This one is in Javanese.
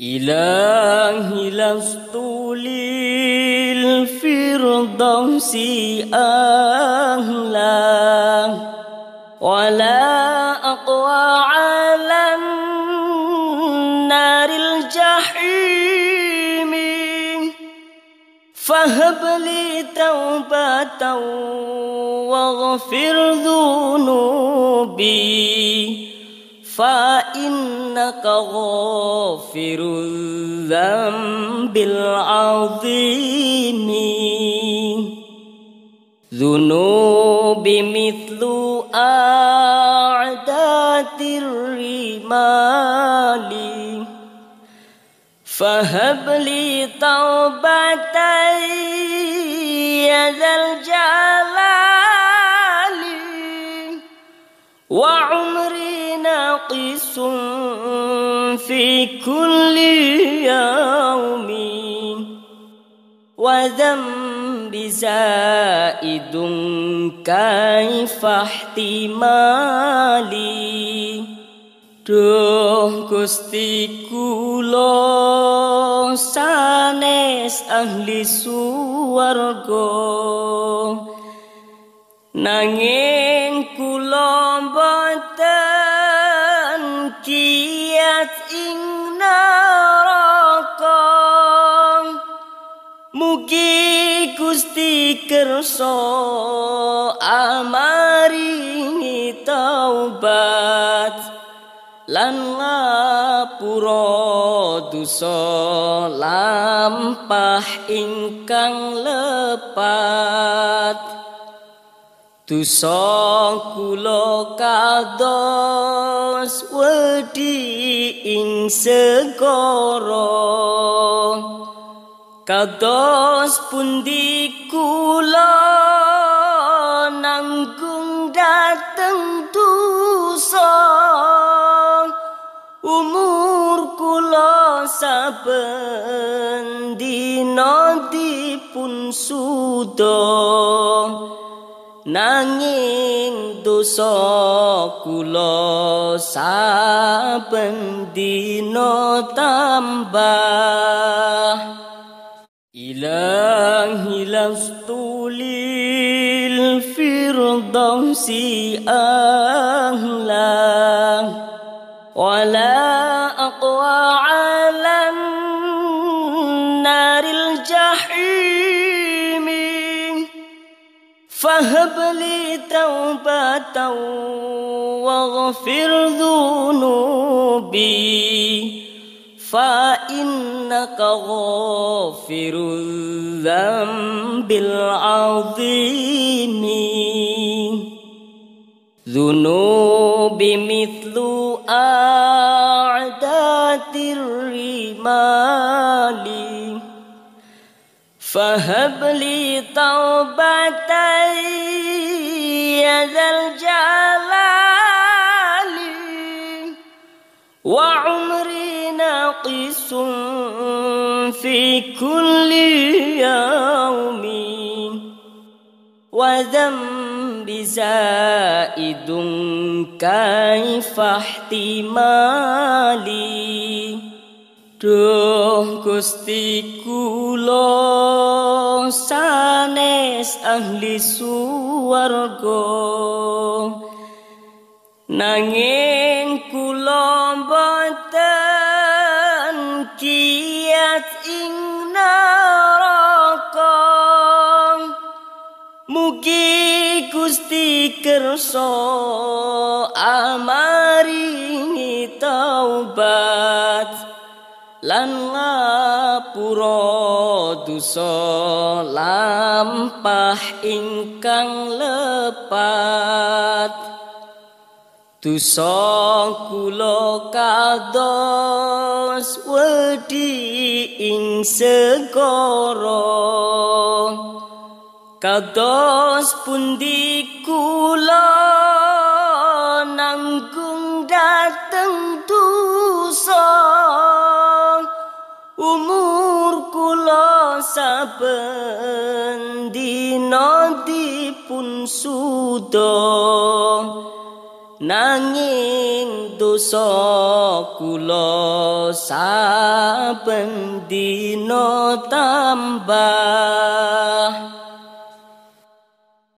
إلهي لست للفردوس أهلا ولا أقوى على النار الجحيم. فهب لي توبة واغفر ذنوبي. فإنك غافر الذنب العظيم. ذنوب مثل أعداد الرمال. فهب لي توبة يا ذا الجلال. وعمري ناقص في كل يوم وذنب زائد كيف احتمالي Duh Gusti kula sanes ahli suwarga nanging kersa amaringi taubat lan ngapura dosa lampah ingkang lepat. Dosa kula kados wedi ing segara kados pundi kula nanggung dateng dosa? Umur kula saben dina dipun sudah nanging dosa kula saben dina tambah إلهي لست للفردوس أهلا ولا أقوى على النار الجحيم. فهب لي توبة واغفر ذنوبي. فإنك غافر الذنب العظيم. ذنوب مثل أعداد الرمال. فهب لي توبة يا ذا الجلال وعمري ناقص في كل يوم وذنب زائد كيف احتمالي Duh Gusti kula sanes ahli suwarga nanging Gusti kersa amaringi taubat lan ngapura dosa lampah ingkang lepat. Dosa kula kados wedi ing segara kados pundi kula nanggung dateng dosa? Umur kula saben dina dipun suda. Nanging dosa kula saben dina tambah